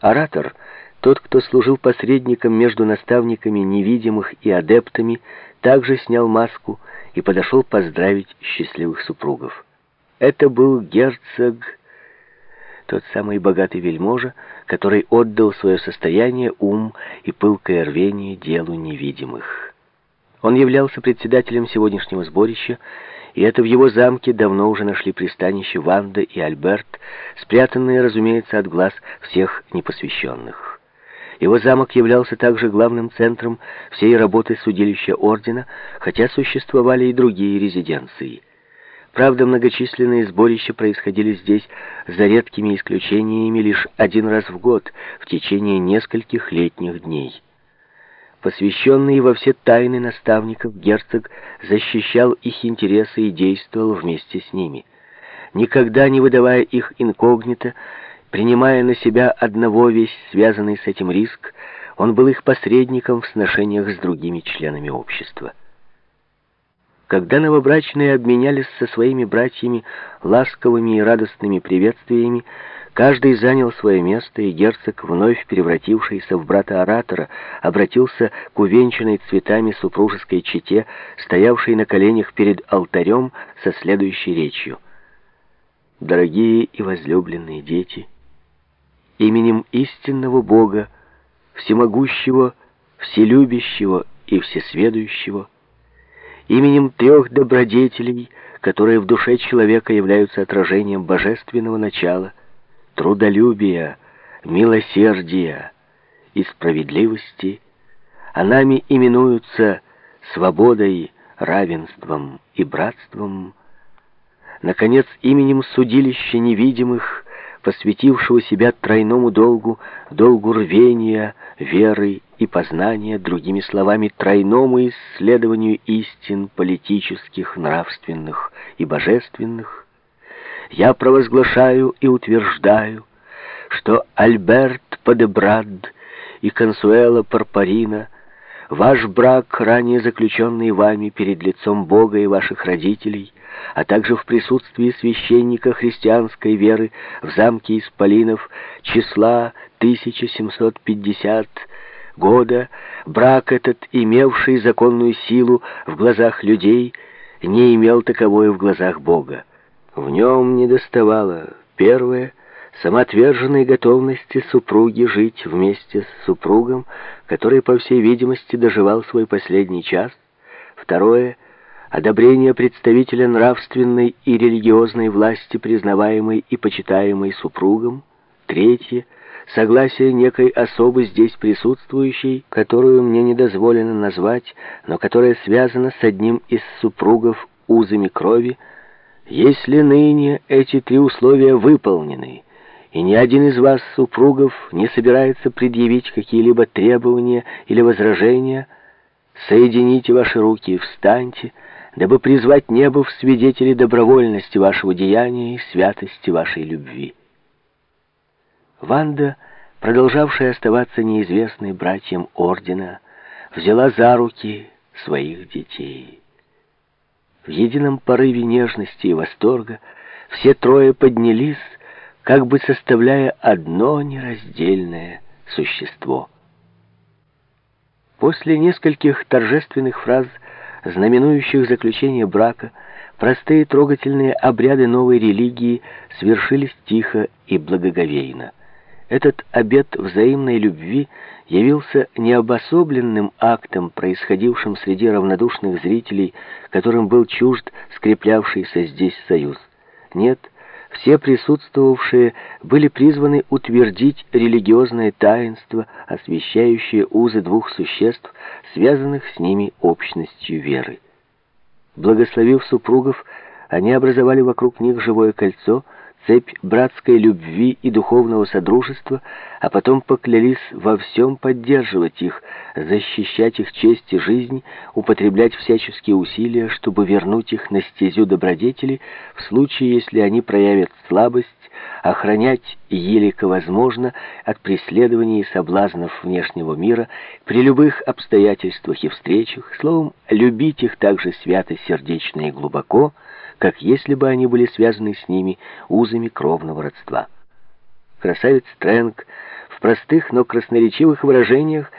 Оратор, тот, кто служил посредником между наставниками невидимых и адептами, также снял маску и подошел поздравить счастливых супругов. Это был герцог, тот самый богатый вельможа, который отдал свое состояние, ум и пылкое рвение делу невидимых. Он являлся председателем сегодняшнего сборища, и это в его замке давно уже нашли пристанище Ванда и Альберт, спрятанные, разумеется, от глаз всех непосвященных. Его замок являлся также главным центром всей работы судилища ордена, хотя существовали и другие резиденции. Правда, многочисленные сборища происходили здесь за редкими исключениями лишь один раз в год, в течение нескольких летних дней. Посвященный во все тайны наставников, герцог защищал их интересы и действовал вместе с ними. Никогда не выдавая их инкогнито, принимая на себя одного весь связанный с этим риск, он был их посредником в сношениях с другими членами общества. Когда новобрачные обменялись со своими братьями ласковыми и радостными приветствиями, каждый занял свое место, и герцог, вновь превратившийся в брата-оратора, обратился к увенчанной цветами супружеской чете, стоявшей на коленях перед алтарем со следующей речью. «Дорогие и возлюбленные дети, именем истинного Бога, всемогущего, вселюбящего и всесведущего, именем трех добродетелей, которые в душе человека являются отражением божественного начала, трудолюбия, милосердия и справедливости, а нами именуются свободой, равенством и братством, наконец, именем судилища невидимых, посвятившего себя тройному долгу, долгу рвения, веры и познания, другими словами, тройному исследованию истин политических, нравственных и божественных, я провозглашаю и утверждаю, что Альберт Падебрад и Консуэла Парпарина, ваш брак, ранее заключенный вами перед лицом Бога и ваших родителей, а также в присутствии священника христианской веры в замке Исполинов числа 1750 года, брак этот, имевший законную силу в глазах людей, не имел таковой в глазах Бога. В нем недоставало, первое, самоотверженной готовности супруги жить вместе с супругом, который, по всей видимости, доживал свой последний час, второе — одобрение представителя нравственной и религиозной власти, признаваемой и почитаемой супругом, третье — согласие некой особы здесь присутствующей, которую мне не дозволено назвать, но которая связана с одним из супругов узами крови, если ныне эти три условия выполнены, и ни один из вас, супругов, не собирается предъявить какие-либо требования или возражения, соедините ваши руки и встаньте, дабы призвать небо в свидетели добровольности вашего деяния и святости вашей любви. Ванда, продолжавшая оставаться неизвестной братьям Ордена, взяла за руки своих детей. В едином порыве нежности и восторга все трое поднялись, как бы составляя одно нераздельное существо. После нескольких торжественных фраз знаменующих заключение брака, простые трогательные обряды новой религии свершились тихо и благоговейно. Этот обет взаимной любви явился необособленным актом, происходившим среди равнодушных зрителей, которым был чужд скреплявшийся здесь союз. Нет, все присутствовавшие были призваны утвердить религиозное таинство, освящающее узы двух существ, связанных с ними общностью веры. Благословив супругов, они образовали вокруг них живое кольцо — цепь братской любви и духовного содружества, а потом поклялись во всем поддерживать их, защищать их честь и жизнь, употреблять всяческие усилия, чтобы вернуть их на стезю добродетели в случае, если они проявят слабость, охранять елико возможно от преследований и соблазнов внешнего мира при любых обстоятельствах и встречах, словом, любить их также свято, сердечно и глубоко, как если бы они были связаны с ними узами кровного родства. Красавец Трэнк в простых, но красноречивых выражениях